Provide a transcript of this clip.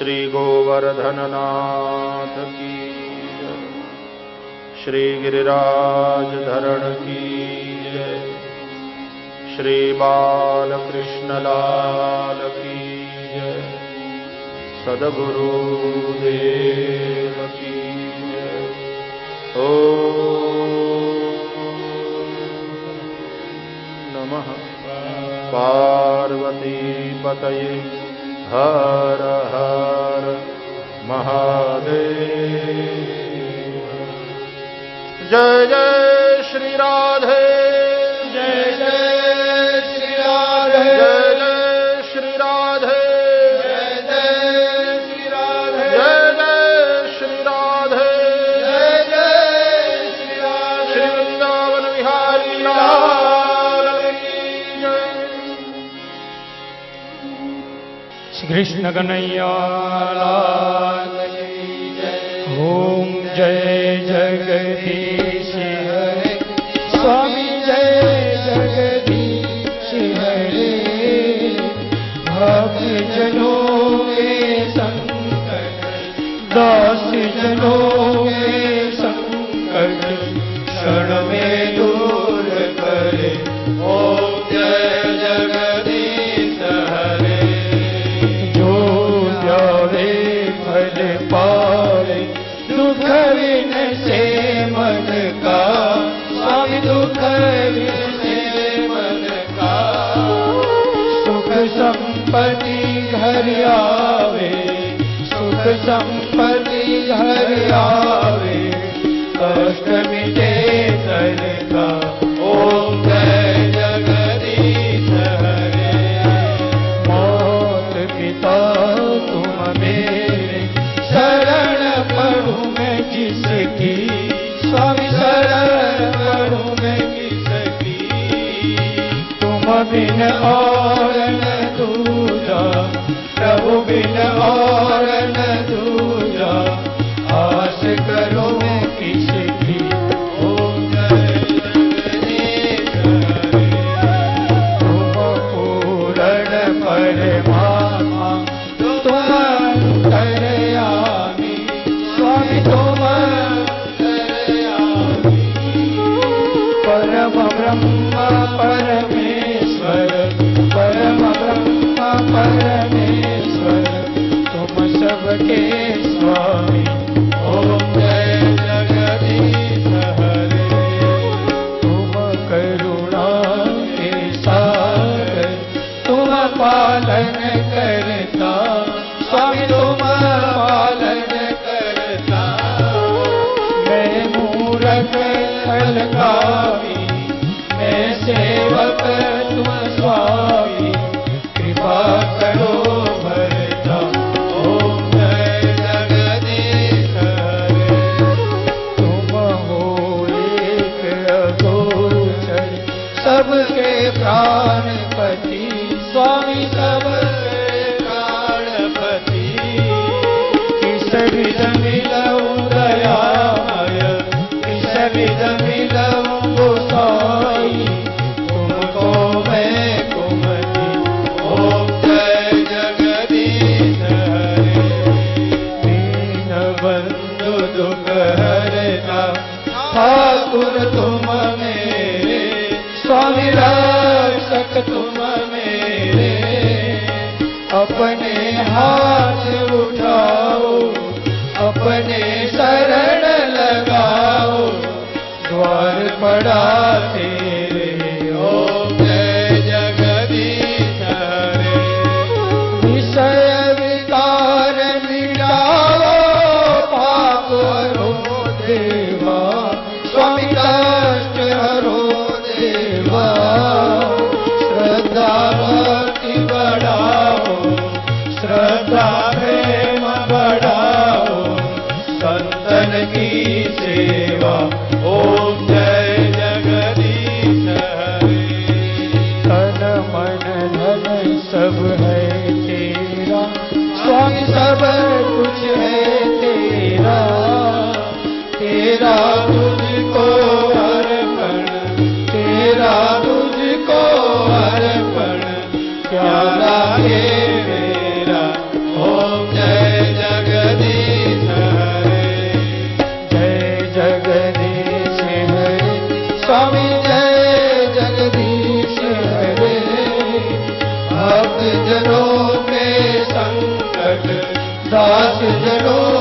श्री गोवर्धननाथ की श्री गिरिराज धरण की श्री बालकृष्ण लाल की जय। सदगुरुदेव की ओ नमः। पार्वती पतये हर हर महादेव। जय जय श्री राधे श्री कृष्ण कन्हैया ओम जय जगदीश हरे। स्वामी जय जगदीश हरे। भक्त जनों के संकट दास जनों के दुख मन का सुख संपत्ति घर आवे सुख संपत्ति बिन और सबके प्राणपति स्वामी सबके प्राणपति किस विध मिलऊ दयामय किस विध स्वामी रक्षक तुम मेरे अपने हाथ उठाओ अपने शरण लगाओ द्वार पड़ा तेरा तेरा तुझको तेरा तुझको प्यारा मेरा। ओम जय जगदीश हरे। जय जगदीश हरे। स्वामी जय जगदीश हरे। जनों दास जनों